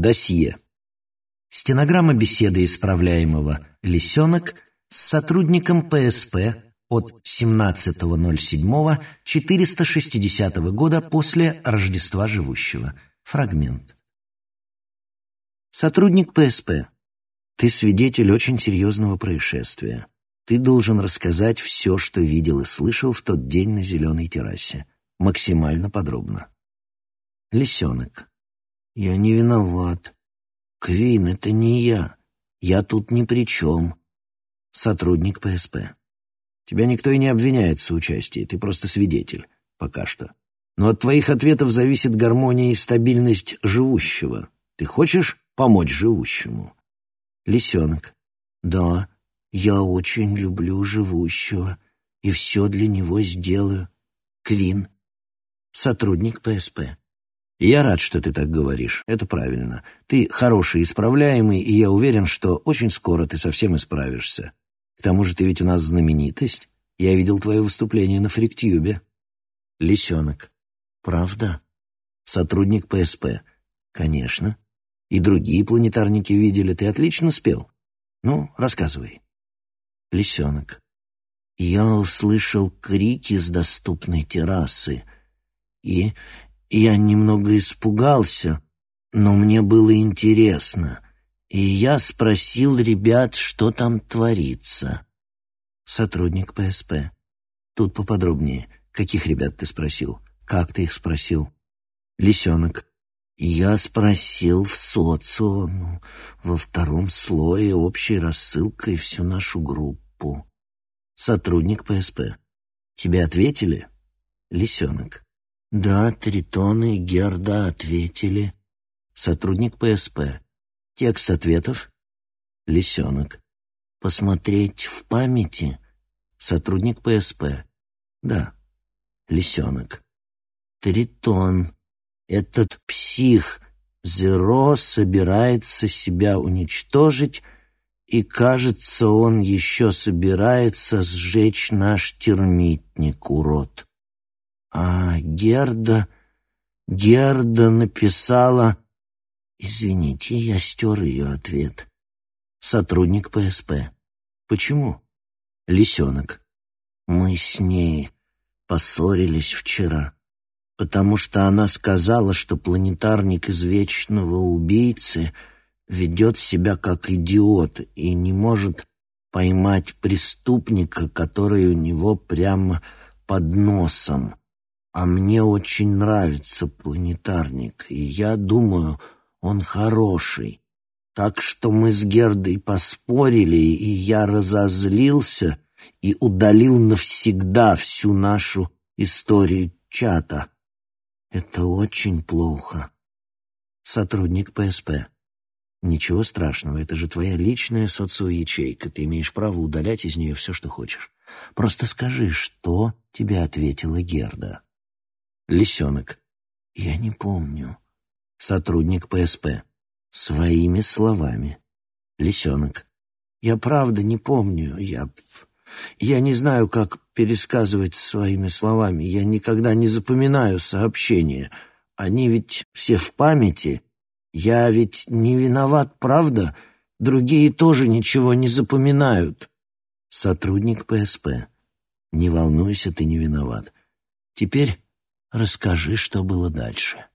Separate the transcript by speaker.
Speaker 1: Досье. Стенограмма беседы исправляемого «Лисенок» с сотрудником ПСП от 17.07.460 года после Рождества живущего. Фрагмент. Сотрудник ПСП. Ты свидетель очень серьезного происшествия. Ты должен рассказать все, что видел и слышал в тот день на зеленой террасе. Максимально подробно. Лисенок. Я не виноват. Квин, это не я. Я тут ни при чем. Сотрудник ПСП. Тебя никто и не обвиняет в соучастии, ты просто свидетель. Пока что. Но от твоих ответов зависит гармония и стабильность живущего. Ты хочешь помочь живущему? Лисенок. Да, я очень люблю живущего и все для него сделаю. Квин. Сотрудник ПСП. Я рад, что ты так говоришь. Это правильно. Ты хороший, исправляемый, и я уверен, что очень скоро ты совсем исправишься. К тому же ты ведь у нас знаменитость. Я видел твое выступление на Фриктюбе. Лисенок. Правда? Сотрудник ПСП. Конечно. И другие планетарники видели. Ты отлично спел. Ну, рассказывай. Лисенок. Я услышал крики с доступной террасы. И я немного испугался, но мне было интересно. И я спросил ребят, что там творится. Сотрудник ПСП. Тут поподробнее. Каких ребят ты спросил? Как ты их спросил? Лисенок. Я спросил в социуму, во втором слое общей рассылкой всю нашу группу. Сотрудник ПСП. Тебе ответили? Лисенок. Да, Тритон и Герда ответили. Сотрудник ПСП. Текст ответов? Лисенок. Посмотреть в памяти? Сотрудник ПСП. Да. Лисенок. Тритон. Этот псих Зеро собирается себя уничтожить, и, кажется, он еще собирается сжечь наш термитник, урод. А Герда... Герда написала... Извините, я стер ее ответ. Сотрудник ПСП. Почему? Лисенок. Мы с ней поссорились вчера потому что она сказала, что планетарник из Вечного Убийцы ведет себя как идиот и не может поймать преступника, который у него прямо под носом. А мне очень нравится планетарник, и я думаю, он хороший. Так что мы с Гердой поспорили, и я разозлился и удалил навсегда всю нашу историю чата. Это очень плохо. Сотрудник ПСП. Ничего страшного, это же твоя личная социоячейка. Ты имеешь право удалять из нее все, что хочешь. Просто скажи, что тебе ответила Герда. Лисенок. Я не помню. Сотрудник ПСП. Своими словами. Лисенок. Я правда не помню. Я... Я не знаю, как пересказывать своими словами. Я никогда не запоминаю сообщения. Они ведь все в памяти. Я ведь не виноват, правда? Другие тоже ничего не запоминают. Сотрудник ПСП. Не волнуйся, ты не виноват. Теперь расскажи, что было дальше.